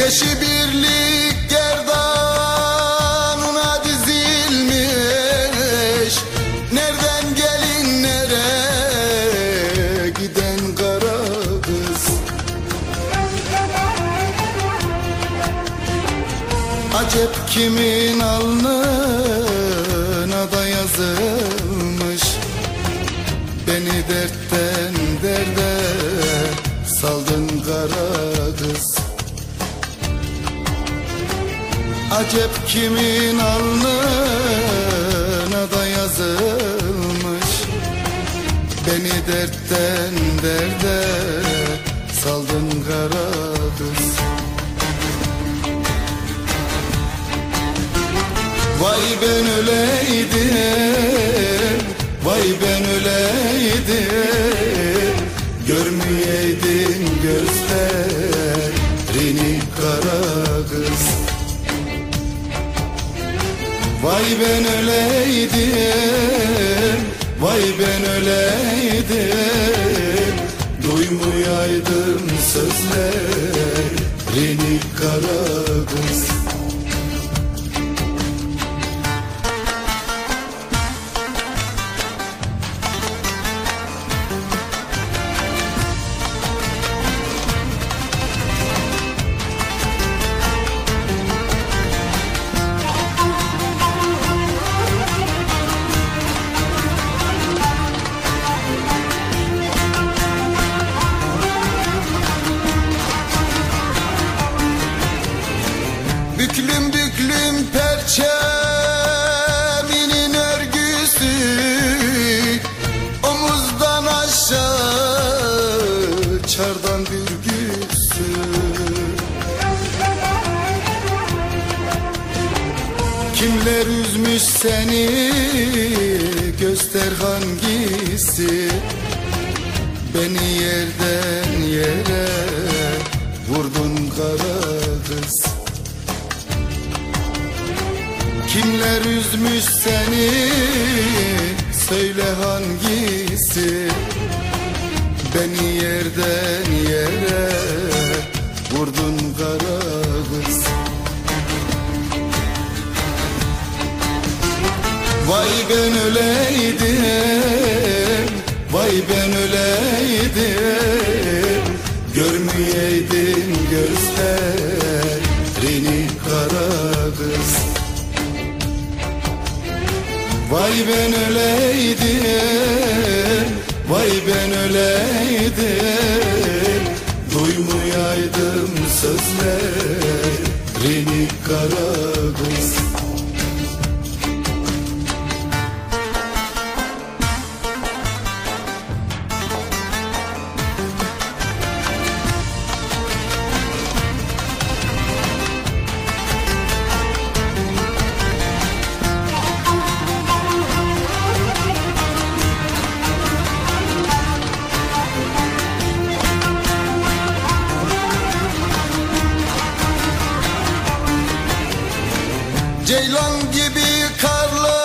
Beşi birlik gerdanına dizilmiş. Nereden gelin nereye giden kara kız? Acep kimin alnına da yazılmış Acep kimin alnına da yazılmış? Beni dertten derde saldın kara Vay ben öleydim Vay ben öleydim Vay ben öleydim. Duymuyaydım sözlerini kara Büklüm büklüm perçeminin örgüsü. Omuzdan aşağı çardan bürgüsü Kimler üzmüş seni? Göster hangisi? Beni yerden üzmüş seni söyle hangisi? Beni yerden yere vurdun kara kız Vay ben öleydim Vay ben öleydim Vay ben öleydim Vay ben öleydim. Duymuyaydım sözlerini kara Ceylan gibi karlı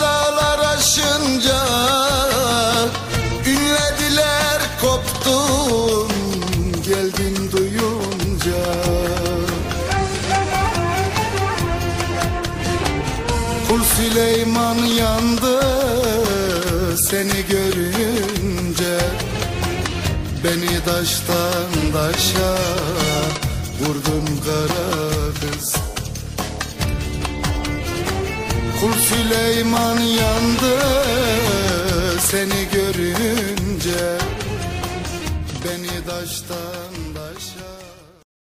dağlar aşınca Ünlediler koptum geldin duyunca. Kul Süleyman yandı seni görünce Beni taştan taşa vurdun kara kız Kul Süleyman yandı